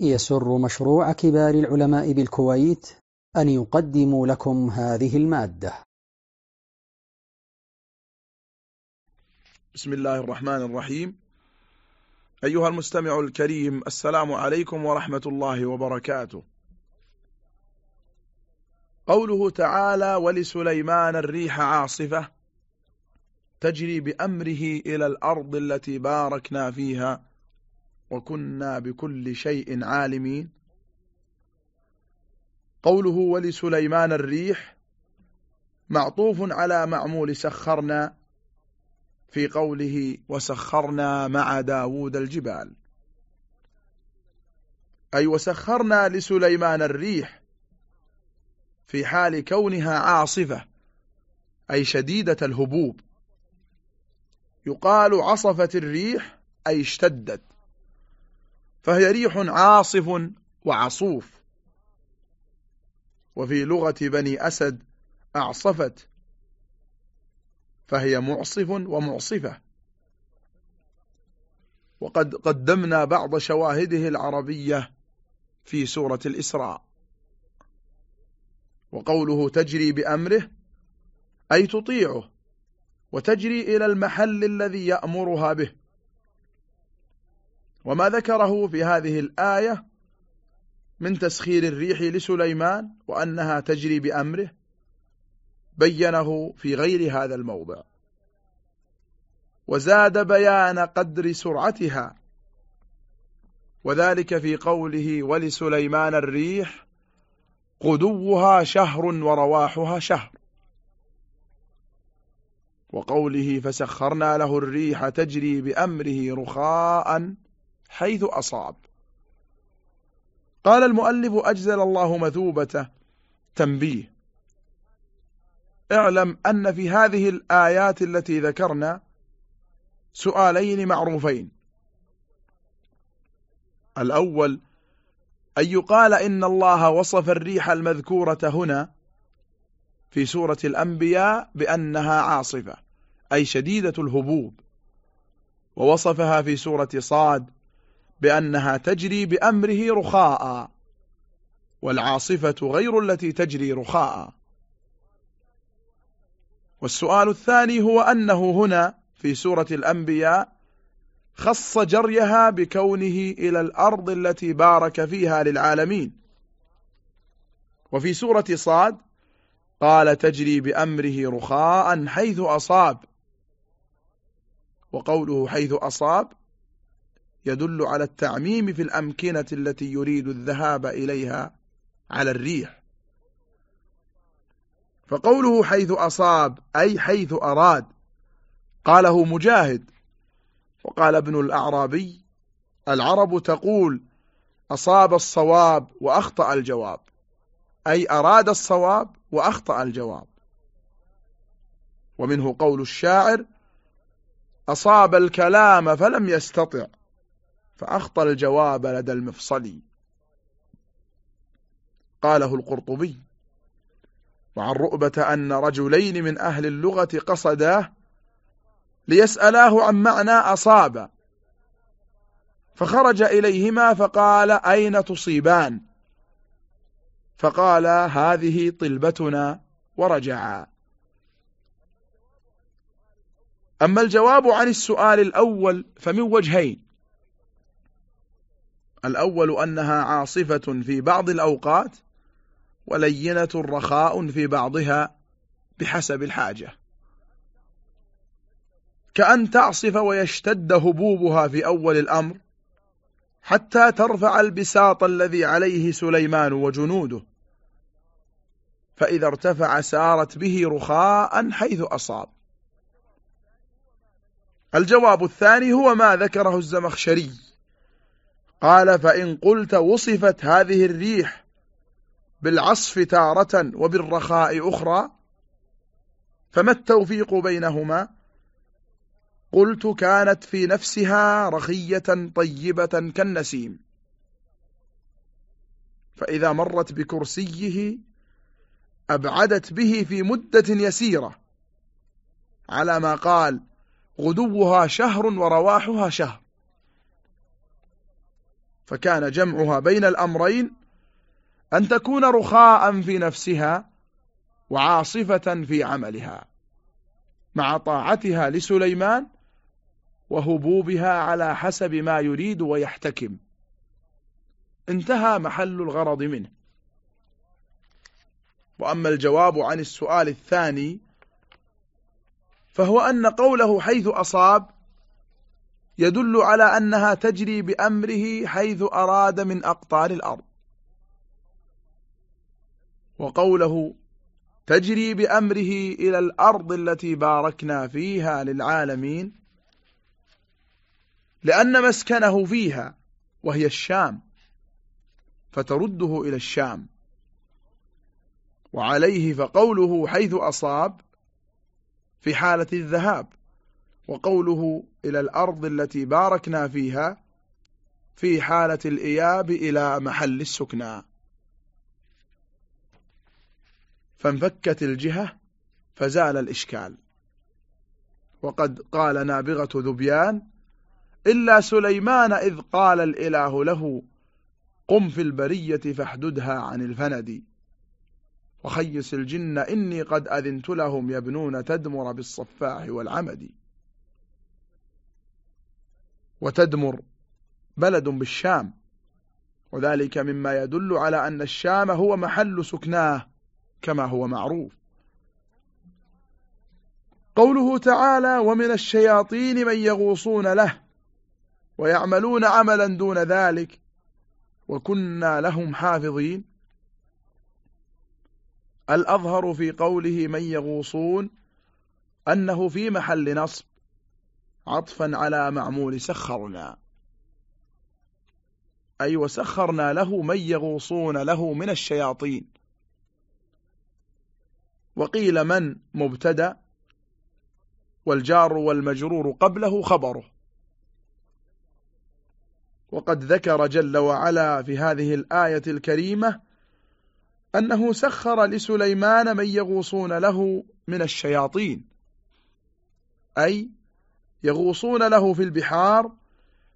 يسر مشروع كبار العلماء بالكويت أن يقدم لكم هذه المادة. بسم الله الرحمن الرحيم. أيها المستمع الكريم السلام عليكم ورحمة الله وبركاته. قوله تعالى ولسليمان الريح عاصفة تجري بأمره إلى الأرض التي باركنا فيها وكنا بكل شيء عالمين. قوله ولسليمان الريح معطوف على معمول سخرنا في قوله وسخرنا مع داود الجبال. أي وسخرنا لسليمان الريح في حال كونها عاصفة أي شديدة الهبوب. يقال عصفت الريح أي اشتدت. فهي ريح عاصف وعصوف. وفي لغة بني أسد أعصفت فهي معصف ومعصفة. وقد قدمنا بعض شواهده العربية في سورة الإسراء. وقوله تجري بأمره أي تطيعه وتجري إلى المحل الذي يأمرها به. وما ذكره في هذه الآية من تسخير الريح لسليمان وأنها تجري بأمره بينه في غير هذا الموضع. وزاد بيان قدر سرعتها وذلك في قوله ولسليمان الريح قدوها شهر ورواحها شهر وقوله فسخرنا له الريح تجري بأمره رخاء حيث أصاب. قال المؤلف أجزل الله مثوبته. تنبيه. اعلم أن في هذه الآيات التي ذكرنا سؤالين معروفين. الأول أن يقال إن الله وصف الريح المذكورة هنا في سورة الأنبياء بأنها عاصفة أي شديدة الهبوب ووصفها في سورة صاد بأنها تجري بأمره رخاء والعاصفة غير التي تجري رخاء. والسؤال الثاني هو أنه هنا في سورة الأنبياء خص جريها بكونه إلى الأرض التي بارك فيها للعالمين. وفي سورة صاد قال تجري بأمره رخاء حيث أصاب وقوله حيث أصاب يدل على التعميم في الأمكنة التي يريد الذهاب إليها على الريح. فقوله حيث أصاب أي حيث أراد قاله مجاهد. وقال ابن الأعرابي العرب تقول أصاب الصواب وأخطأ الجواب. أي أراد الصواب وأخطأ الجواب. ومنه قول الشاعر أصاب الكلام فلم يستطع. فأخطى الجواب لدى المفصلي. قاله القرطبي وعن رؤبة أن رجلين من أهل اللغة قصداه ليسألاه عن معنى أصاب. فخرج إليهما فقال أين تصيبان؟ فقال هذه طلبتنا ورجعا. أما الجواب عن السؤال الأول فمن وجهين الأول أنها عاصفة في بعض الأوقات ولينة رخاء في بعضها بحسب الحاجة. كأن تعصف ويشتد هبوبها في أول الأمر حتى ترفع البساط الذي عليه سليمان وجنوده. فإذا ارتفع سارت به رخاء حيث أصاب. الجواب الثاني هو ما ذكره الزمخشري. قال فإن قلت وصفت هذه الريح بالعصف تارة وبالرخاء أخرى فما التوفيق بينهما؟ قلت كانت في نفسها رخية طيبة كالنسيم. فإذا مرت بكرسيه أبعدت به في مدة يسيرة على ما قال غدوها شهر ورواحها شهر. فكان جمعها بين الأمرين أن تكون رخاء في نفسها وعاصفة في عملها مع طاعتها لسليمان وهبوبها على حسب ما يريد ويحتكم. انتهى محل الغرض منه. وأما الجواب عن السؤال الثاني فهو أن قوله حيث أصاب يدل على أنها تجري بأمره حيث أراد من أقطار الأرض. وقوله تجري بأمره إلى الأرض التي باركنا فيها للعالمين لأن مسكنه فيها وهي الشام فترده إلى الشام. وعليه فقوله حيث أصاب في حالة الذهاب. وقوله إلى الأرض التي باركنا فيها في حالة الإياب إلى محل السكنى. فانفكت الجهة فزال الإشكال. وقد قال نابغة ذبيان إلا سليمان إذ قال الإله له قم في البرية فاحددها عن الفند. وخيس الجن إني قد أذنت لهم يبنون تدمر بالصفاح والعمد. وتدمر بلد بالشام. وذلك مما يدل على أن الشام هو محل سكناه كما هو معروف. قوله تعالى ومن الشياطين من يغوصون له ويعملون عملا دون ذلك وكنا لهم حافظين الأظهر في قوله من يغوصون أنه في محل نصب. عطفا على معمول سخرنا. أي وسخرنا له من يغوصون له من الشياطين. وقيل من مبتدأ والجار والمجرور قبله خبره. وقد ذكر جل وعلا في هذه الآية الكريمة أنه سخر لسليمان من يغوصون له من الشياطين. أي يغوصون له في البحار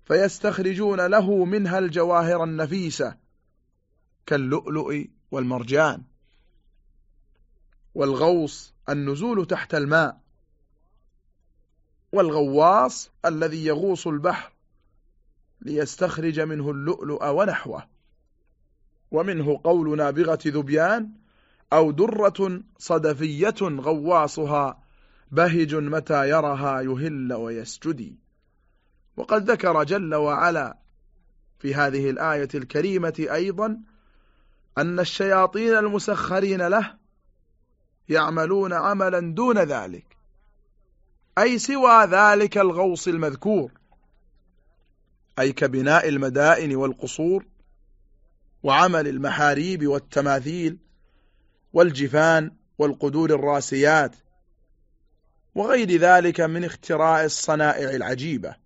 فيستخرجون له منها الجواهر النفيسة كاللؤلؤ والمرجان. والغوص النزول تحت الماء. والغواص الذي يغوص البحر ليستخرج منه اللؤلؤ ونحوه. ومنه قول نابغة ذبيان أو درة صدفية غواصها بهج متى يرها يهل ويسجدي. وقد ذكر جل وعلا في هذه الآية الكريمة أيضا أن الشياطين المسخرين له يعملون عملا دون ذلك أي سوى ذلك الغوص المذكور أي كبناء المدائن والقصور وعمل المحاريب والتماثيل والجفان والقدور الراسيات وغير ذلك من اختراع الصنائع العجيبة.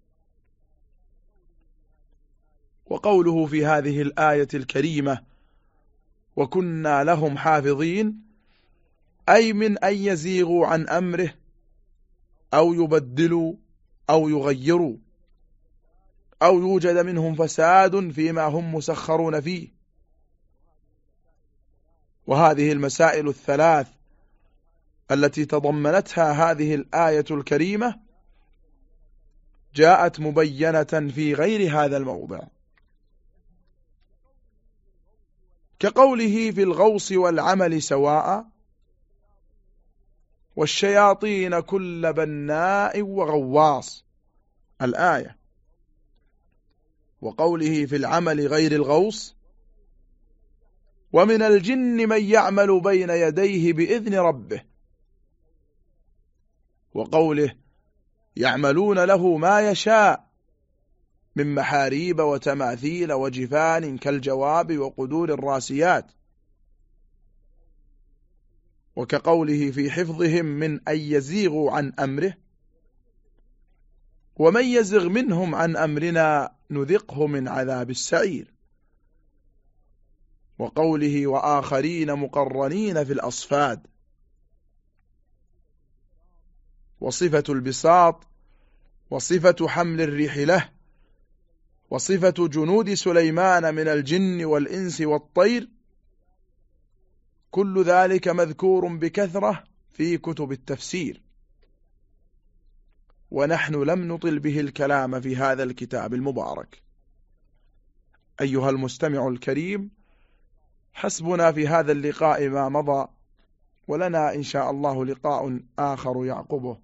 وقوله في هذه الآية الكريمة وكنا لهم حافظين أي من أن يزيغوا عن أمره أو يبدلوا أو يغيروا أو يوجد منهم فساد فيما هم مسخرون فيه. وهذه المسائل الثلاث التي تضمنتها هذه الآية الكريمة جاءت مبينة في غير هذا الموضع. كقوله في الغوص والعمل سواء والشياطين كل بناء وغواص الآية. وقوله في العمل غير الغوص ومن الجن من يعمل بين يديه بإذن ربه. وقوله يعملون له ما يشاء من محاريب وتماثيل وجفان كالجواب وقدور الراسيات. وكقوله في حفظهم من أن يزيغوا عن أمره ومن يزغ منهم عن أمرنا نذقه من عذاب السعير. وقوله وآخرين مقرنين في الأصفاد وصفة البساط وصفة حمل الريح له وصفة جنود سليمان من الجن والإنس والطير كل ذلك مذكور بكثرة في كتب التفسير. ونحن لم نطل به الكلام في هذا الكتاب المبارك. أيها المستمع الكريم حسبنا في هذا اللقاء ما مضى ولنا إن شاء الله لقاء آخر يعقبه.